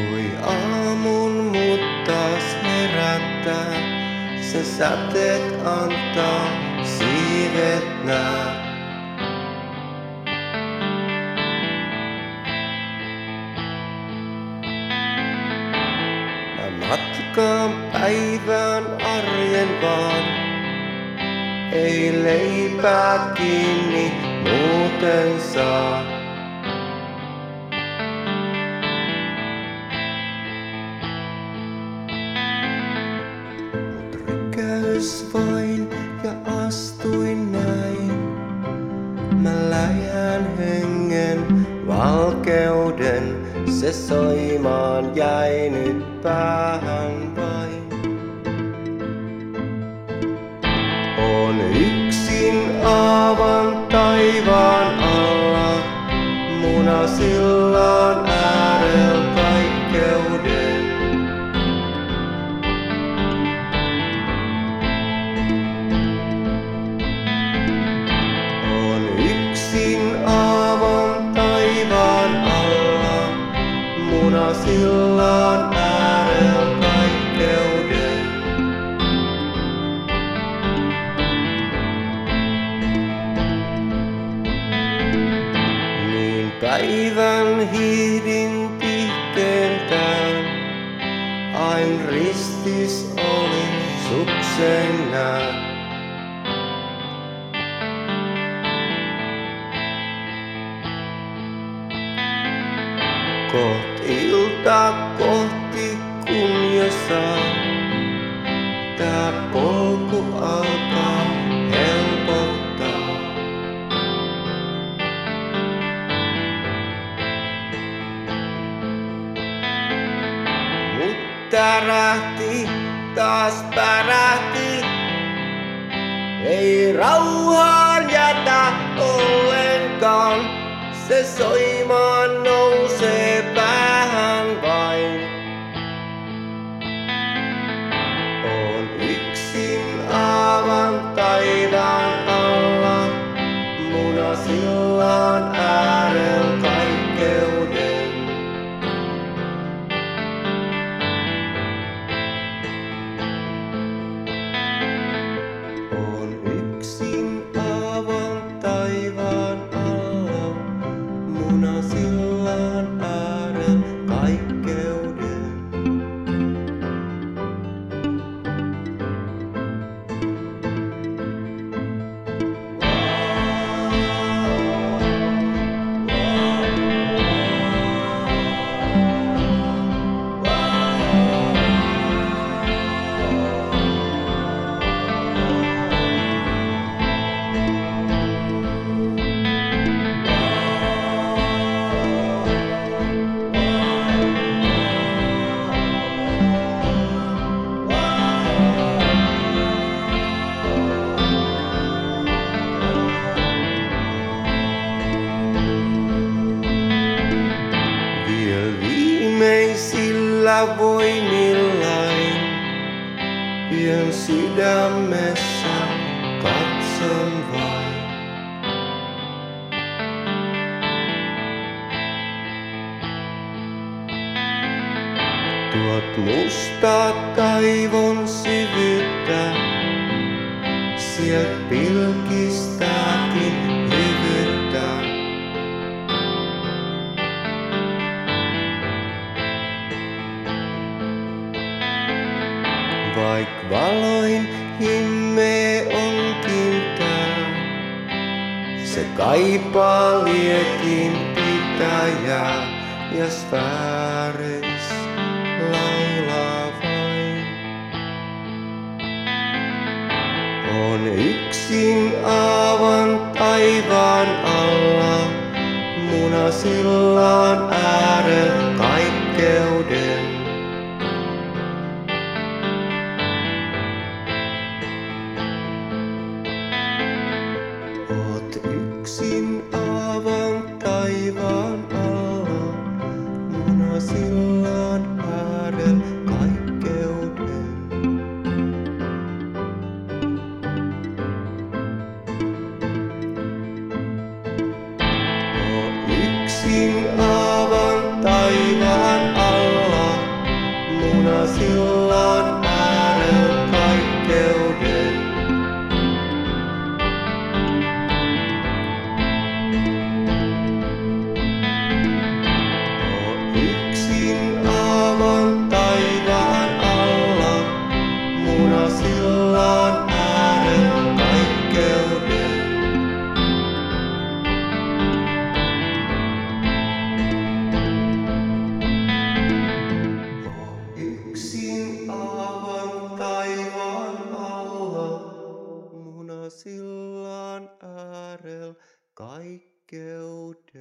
Voi aamun mutta taas herättää, sen säteet antaa siivet nää. Mä matkaan päivään arjen vaan, ei leipää kiinni muuten saa. Rykäys vain ja astuin näin. Mä läjän hengen valkeuden, se soimaan jäi nyt päähän päivän hiidin pihkeentään, ain ristis oli sukseen nää. Koht ilta kohti kun jo saa, tärähti, taas pärähti, ei rauhaan jätä ollenkaan. Se soimaan nousee päähän vain. Viimeisillä voimillain yön sydämessä katson vain. Tuot musta kaivon syvyyttä, sielt pilkistääkin Vaik valoin himme onkin tää, se kaipaa liekin pitäjää ja sfääreis laulaa vain. On yksin aavan taivaan alla, munasillan äärellä kaikkeuden. sillan äärel kaikkeuden.